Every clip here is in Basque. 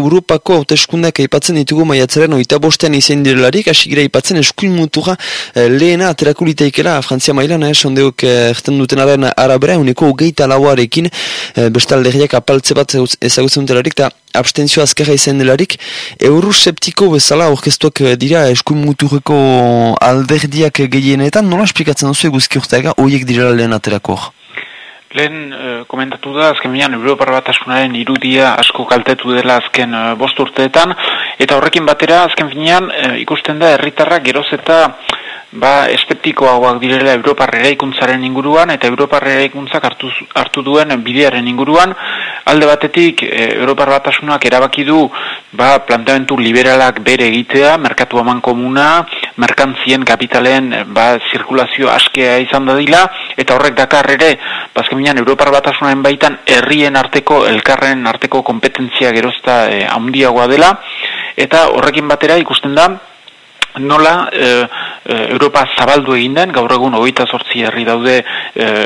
Europako hauteskundak aipatzen ditugu maiatzaren oita bostean izan direlarik, hasi gira aipatzen eskuin mutura eh, lehena aterako liteikela Frantzia mailan, eh, sondeok eh, erten dutenaren arabera, uneko ugeita lauarekin, eh, bestalde apaltze bat ezagutzen dutelarik, eta abstentzio azkarra izan delarik, euroseptiko bezala orkestuak eh, dira eskuin mutureko alderdiak gehienetan, nola esplikatzen duzu eguzki urteaga, oiek dira lehen aterako? Lehen uh, komentatu da, azken bian, Europar batasunaren irudia asko kaltetu dela azken uh, bost urteetan, eta horrekin batera, azken finean, uh, ikusten da, herritarrak geroz eta ba, esteptikoagoak direla Europar eraikuntzaren inguruan eta Europar eraikuntzak hartu, hartu duen bidearen inguruan. Alde batetik Europar batasunak erabaki du ba, planteamentu liberalak bere egitea, merkatu haman komuna merkantzien kapitalen ba, zirkulazio askea izan dadila eta horrek dakar ere bazkeminan Europar batasunaren baitan herrien arteko, elkarren arteko kompetentzia gerozta e, handiagoa dela. Eta horrekin batera ikusten da nola e, Europa zabaldu egin den, gaur egun hogeita sortzi herri daude e,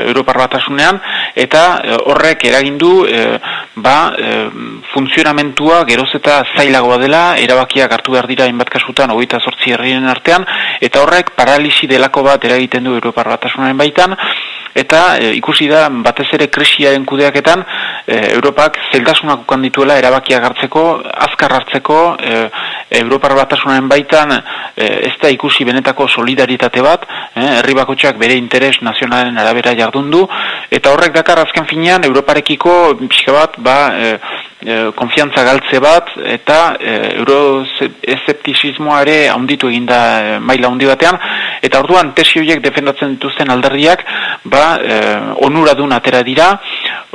Europar batasunean, eta horrek eragindu e, ba, e, funtzionamentua geroz eta zailagoa dela, erabakiak hartu behar dira inbat kasutan hogeita sortzi herrien artean, eta horrek paralisi delako bat eragiten du Europar batasunean baitan, eta e, ikusi da batez ere krisiaren kudeaketan e, Europak zeltasunak ukan dituela erabakiak hartzeko, azkar hartzeko, e, Europar batasunaren baitan ez da ikusi benetako solidaritate bat, e, herri bakotxak bere interes nazionalen arabera jardundu, eta horrek dakar azken finean Europarekiko pixka bat, ba, e, e, konfiantza galtze bat eta e, euroeseptizismoa ere handitu eginda e, maila handi batean eta orduan tesi horiek defendatzen dituzten alderdiak ba e, onuradun atera dira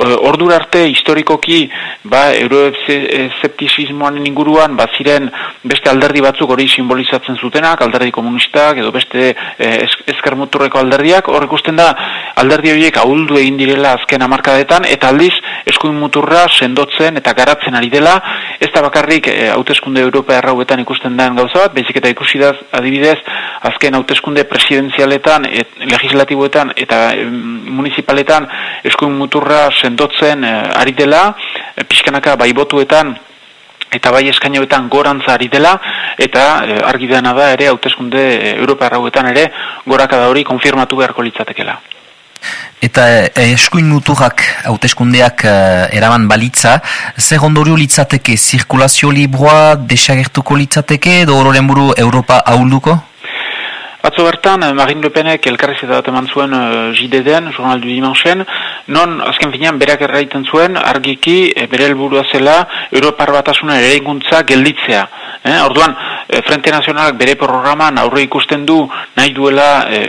ordura arte historikoki ba euroeseptizismoaren inguruan ba ziren beste alderdi batzuk hori simbolizatzen zutenak alderdi komunistak edo beste e, ezkermuturreko alderdiak. Hor ikusten da alderdi horiek ahuldu egin direla azken hamarkadetan eta aldiz eskuin muturra sendotzen eta garatzen ari dela, ez da bakarrik e, hauteskunde Europa errauetan ikusten den gauza bat, bezik eta ikusi da adibidez, azken hauteskunde presidenzialetan, et, legislatiboetan eta municipaletan eskuin muturra sendotzen e, ari dela, e, pixkanaka bai botuetan, eta bai eskainoetan gorantza ari dela, eta e, argi dena da ere hauteskunde Europa errauetan ere gorakada hori konfirmatu beharko litzatekela. Eta eh, eskuin muturrak hauteskundeak eh, eraman balitza, zer ondorio litzateke, zirkulazio libroa desagertuko litzateke, edo ororen buru Europa ahulduko? Atzo bertan, eh, Marine Le Penek elkarrizeta bat eman zuen uh, JDD-en, Journal du Dimanchen, non, azken finean, berak erraiten zuen, argiki, e, bere helburua zela, Europar batasuna ere gelditzea. Eh? Orduan, e, Frente Nazionalak bere programan aurre ikusten du, nahi duela e,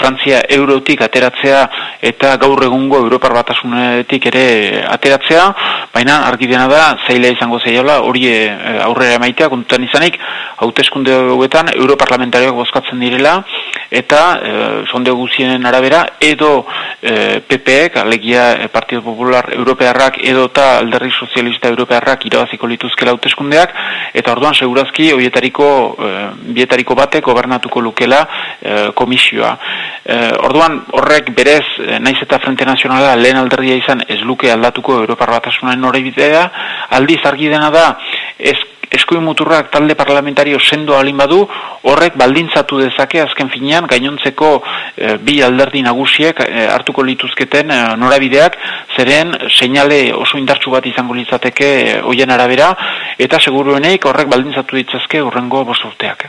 Frantzia eurotik ateratzea, eta gaur egungo Europar batasunetik ere ateratzea, baina argi dena da, zaila izango zaila, hori e, aurrera emaitea, kontutan izanik, hauteskunde hauetan, Europarlamentarioak bozkatzen direla, eta e, sonde guzien arabera edo e, PPek, alegia e, Partido Popular Europearrak edo eta Alderri Sozialista Europearrak irabaziko lituzkela hauteskundeak eta orduan segurazki hoietariko e, bietariko batek gobernatuko lukela e, komisioa. E, orduan horrek berez naiz eta Frente Nazionala lehen alderdia izan ez luke aldatuko Europar Batasunaen horrebidea, aldiz argi dena da ez eskuin muturrak talde parlamentario sendo alin badu, horrek baldintzatu dezake azken finean gainontzeko e, bi alderdi nagusiek e, hartuko lituzketen e, norabideak, zeren seinale oso indartsu bat izango litzateke e, hoien arabera, eta segurueneik horrek baldintzatu ditzazke urrengo bosturteak.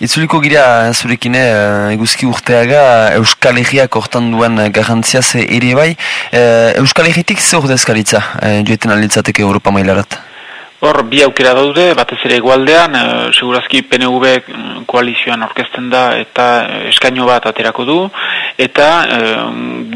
Itzuliko gira zurekine eguzki urteaga Euskal Herriak hortan duen garantziaz ere bai. Euskal Herritik zer dezkaritza joeten alitzateke Europa mailarat? Hor, bi aukera daude, batez ere egualdean, e, segurazki PNV koalizioan orkesten da eta eh, eskaino bat aterako du, eta e,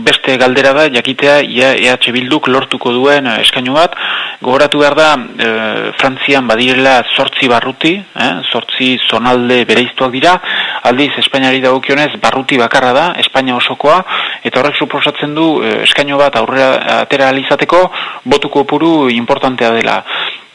beste galdera da, jakitea, EH Bilduk lortuko duen eskaino bat, gogoratu behar da, e, Frantzian badirela sortzi barruti, eh, sortzi zonalde bereiztuak dira, aldiz, Espainiari dagokionez barruti bakarra da, Espainia osokoa, eta horrek suposatzen du eskaino bat aurrera atera alizateko, botuko puru importantea dela.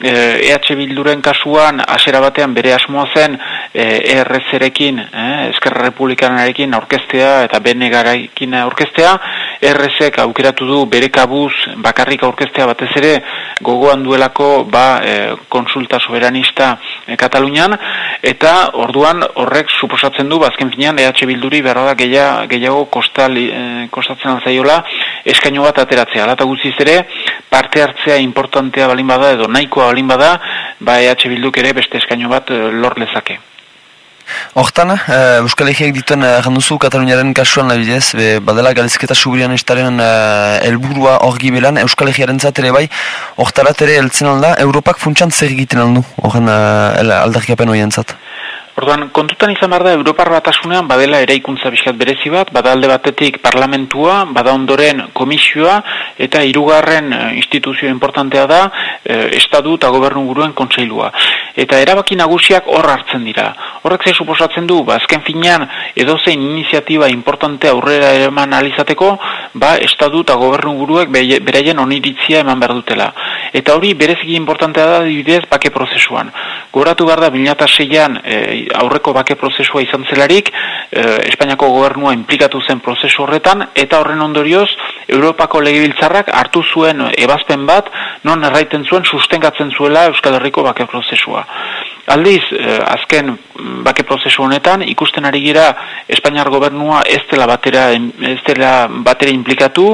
EH Bilduren kasuan hasiera batean bere asmoa zen eh, ERZ-erekin, eh, Eskerra Republikanarekin aurkeztea eta BNG-arekin aurkeztea RSek aukeratu du bere kabuz bakarrik aurkeztea batez ere gogoan duelako ba, e, konsulta soberanista e, Katalunian, eta orduan horrek suposatzen du, bazken finean, EH Bilduri berra da gehiago kostal, e, kostatzen alzaiola eskaino bat ateratzea. Alata guztiz ere, parte hartzea importantea balin bada edo nahikoa balin bada, ba EH Bilduk ere beste eskaino bat e, lor lezake. Hortan, uh, Euskal Egeak dituen uh, Kataluniaren kasuan labidez, be, badela galizketa subirian estaren uh, elburua hor belan, Euskal Egearen ere bai, hortarat ere eltzen alda, Europak funtsan zer egiten aldu, horren uh, aldarkiapen horien zat. Orduan, kontutan izan behar da, Europar batasunean badela eraikuntza bizkat berezi bat, bada alde batetik parlamentua, bada ondoren komisioa, eta hirugarren eh, instituzio importantea da, e, estadu eta gobernu guruen kontseilua. Eta erabaki nagusiak hor hartzen dira. Horrek ze suposatzen du, ba, azken finean, edozein iniziatiba importante aurrera eman alizateko, ba, estadu eta gobernu guruek beraien oniritzia eman behar dutela. Eta hori bereziki importantea da dibidez bake prozesuan. Goratu behar da, 2006an, e, aurreko bake prozesua izan zelarik, eh, Espainiako gobernua implikatu zen prozesu horretan, eta horren ondorioz, Europako legibiltzarrak hartu zuen ebazpen bat, non erraiten zuen sustengatzen zuela Euskal Herriko bake prozesua. Aldiz, eh, azken bake prozesu honetan, ikusten ari gira Espainiar gobernua ez dela batera, ez dela batera implikatu,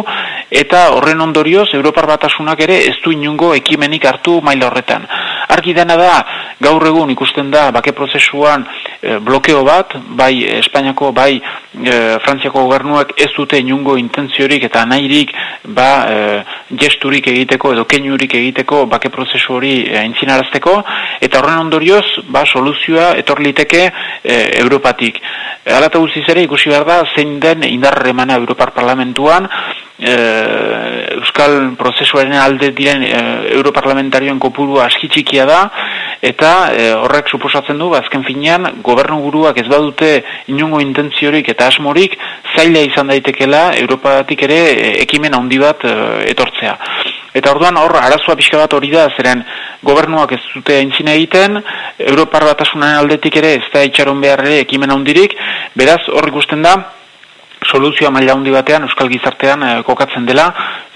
eta horren ondorioz, Europar batasunak ere ez du inungo ekimenik hartu maila horretan. Argi dena da, gaur egun ikusten da bake prozesuan e, blokeo bat, bai Espainiako, bai e, Frantziako gobernuak ez dute inungo intentziorik eta nahirik ba, e, gesturik egiteko edo keinurik egiteko bake prozesu hori e, intzinarazteko, eta horren ondorioz, ba, soluzioa etorliteke e, Europatik. E, Alata guztiz ere ikusi behar da, zein den indarremana Europar Parlamentuan, Euskal prozesuaren alde diren e, Europarlamentarioen kopuru aski txikia da, eta e, horrek suposatzen du, bazken finean, gobernu guruak ez badute inungo intentziorik eta asmorik, zaila izan daitekela Europatik ere e, ekimen handi bat e, etortzea. Eta orduan hor, arazoa pixka bat hori da, zeren gobernuak ez dute aintzina egiten, Europar batasunaren aldetik ere ez da itxaron behar ere ekimen handirik, beraz hor ikusten da, soluzioa maila handi batean Euskal Gizartean e, kokatzen dela,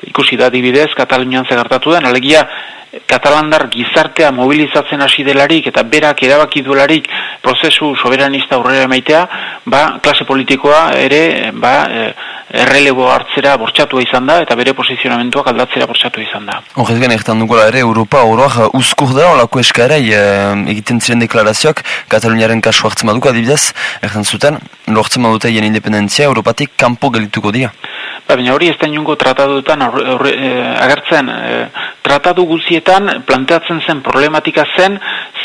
ikusi da dibidez, Katalunian zegartatu den, alegia Katalandar gizartea mobilizatzen hasi delarik eta berak erabaki duelarik prozesu soberanista aurrera emaitea, ba, klase politikoa ere ba, e, errelebo hartzera bortxatu izan da eta bere posizionamentuak aldatzera bortxatu izan da. Horrez gen, ertan dugola ere, Europa oroak uzkur da, olako eskaera e, egiten ziren deklarazioak, Kataluniaren kasu hartzen maduko adibidez, ertan zuten, lortzen madute jen independentzia, Europatik kanpo gelituko dira. Ba, baina hori ez da inungo trataduetan eh, agertzen, e, tratadu guzietan planteatzen zen problematika zen,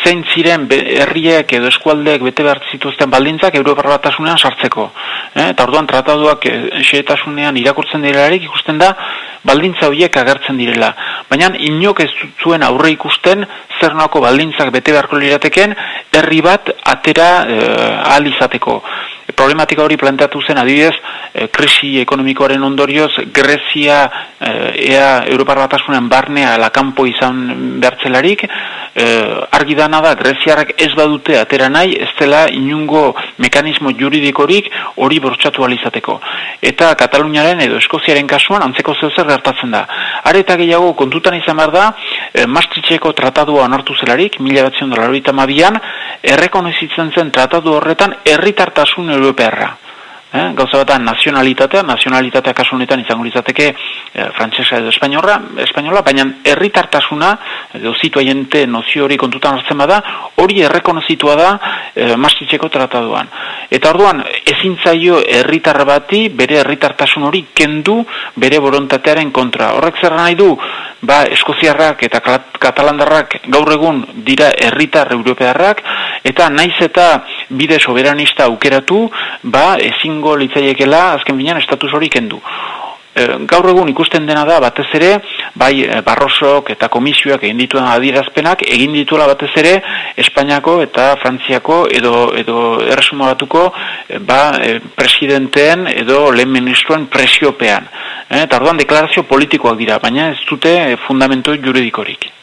zein ziren herriek edo eskualdeek bete behar zituzten baldintzak Europar batasunean sartzeko. E, eta orduan trataduak esetasunean irakurtzen direlarik ikusten da baldintza horiek agertzen direla. Baina inok ez zuen aurre ikusten zer baldintzak bete beharko lirateken herri bat atera e, ahal izateko problematika hori planteatu zen adibidez e, krisi ekonomikoaren ondorioz Grezia e, ea Europar batasunen barnea lakampo izan behartzelarik e, argi dana da Greziarrak ez badute atera nahi ez dela inungo mekanismo juridikorik hori bortxatu alizateko eta Kataluniaren edo Eskoziaren kasuan antzeko zer gertatzen da areta gehiago kontutan izan behar da e, Maastrichteko tratadua onartu zelarik mila batzion dolar mabian errekonezitzen zen tratadu horretan herritartasun europerra. Eh? Gauza bat nazionalitatea, nazionalitatea kasunetan izango litzateke eh, frantsesa edo espainola, espainola, baina herritartasuna edo zituaiente nozio hori kontutan hartzen bada, hori errekonozitua da eh, mastitzeko trataduan. Eta orduan, ezin zaio herritar bati bere herritartasun hori kendu bere borontatearen kontra. Horrek zer nahi du, ba, eskoziarrak eta katalandarrak gaur egun dira herritar europearrak, eta naiz eta bide soberanista aukeratu, ba, ezingo litzaiekela azken binean estatus hori kendu. E, gaur egun ikusten dena da batez ere, bai e, Barrosok eta komisioak egin dituen adierazpenak egin dituela batez ere Espainiako eta Frantziako edo edo erresuma batuko e, ba, presidenteen edo lehen ministroen presiopean. E, eta orduan deklarazio politikoak dira, baina ez dute fundamentu juridikorik.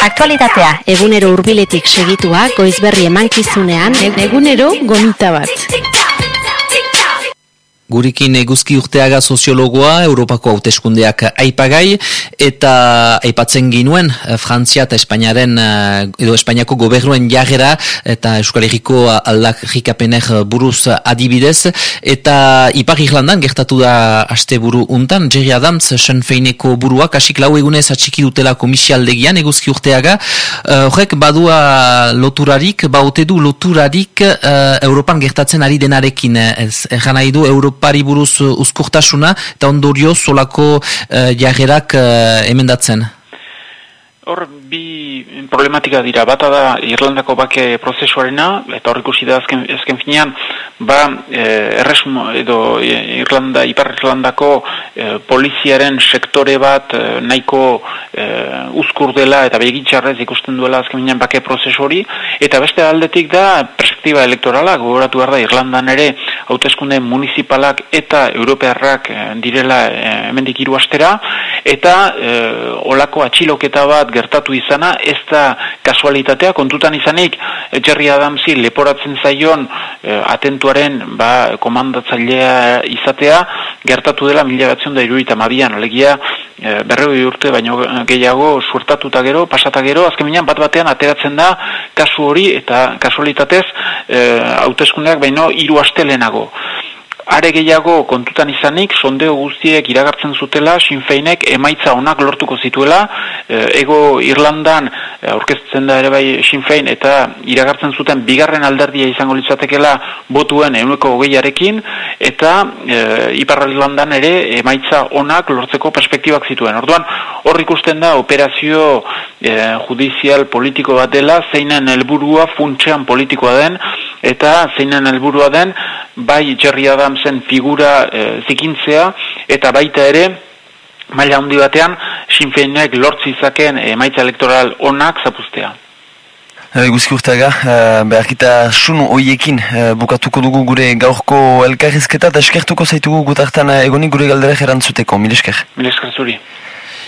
Aktualitatea egunero hurbiletik segitua goizberri emankizunean egunero gomita bat. Gurikin eguzki urteaga soziologoa, Europako hauteskundeak aipagai, eta aipatzen ginuen eh, Frantzia eta Espainiaren, eh, edo Espainiako gobernuen jagera, eta Euskal Herriko buruz adibidez, eta Ipar Irlandan gertatu da aste buru untan, Jerry Adams, Sean Feineko buruak, asik lau egunez atxiki dutela komisialdegian eguzki urteaga, eh, horrek badua loturarik, baute du loturarik Europan gertatzen ari denarekin, ez, nahi du Europa pari buruz uh, uzkurtasuna eta ondorio solako uh, jarrerak uh, emendatzen. Hor, bi problematika dira. Bata da Irlandako bake prozesuarena, eta hor ikusi da azken, azken finean, ba, e, erresum, edo e, Irlanda, Ipar Irlandako e, poliziaren sektore bat e, nahiko e, uzkur dela eta begitxarrez ikusten duela azken finean bake prozesu hori, eta beste aldetik da perspektiba elektorala, gogoratu behar da Irlandan ere hauteskunde municipalak eta europearrak e, direla e, hemendik hiru astera, eta e, olako atxiloketa bat gertatu izana, ez da kasualitatea, kontutan izanik, Jerry Adamsi leporatzen zaion eh, atentuaren ba, komandatzailea izatea, gertatu dela mila batzion da iruita mabian, alegia e, berreo urte, baino gehiago suertatuta gero, pasata gero, azken bat batean ateratzen da kasu hori, eta kasualitatez, eh, hauteskundeak baino hiru astelenago. Are gehiago kontutan izanik, sondeo guztiek iragartzen zutela, Sinfeinek emaitza onak lortuko zituela, e, ego Irlandan e, aurkezten da ere bai Sinfein eta iragartzen zuten bigarren alderdia izango litzatekela botuen euneko hogeiarekin, eta e, Ipar Irlandan ere emaitza onak lortzeko perspektibak zituen. Orduan, hor ikusten da operazio e, judizial politiko bat dela, zeinen helburua funtsean politikoa den, eta zeinen helburua den, bai Jerry Adamsen figura e, zikintzea eta baita ere maila handi batean sinfeinek lortzi izaken emaitza elektoral onak zapuztea. E, Guzki urteaga, e, beharkita sun hoiekin e, bukatuko dugu gure gaurko elkarrizketa eta eskertuko zaitugu gutartan egonik gure galdera erantzuteko. Mil esker. Mil esker zuri.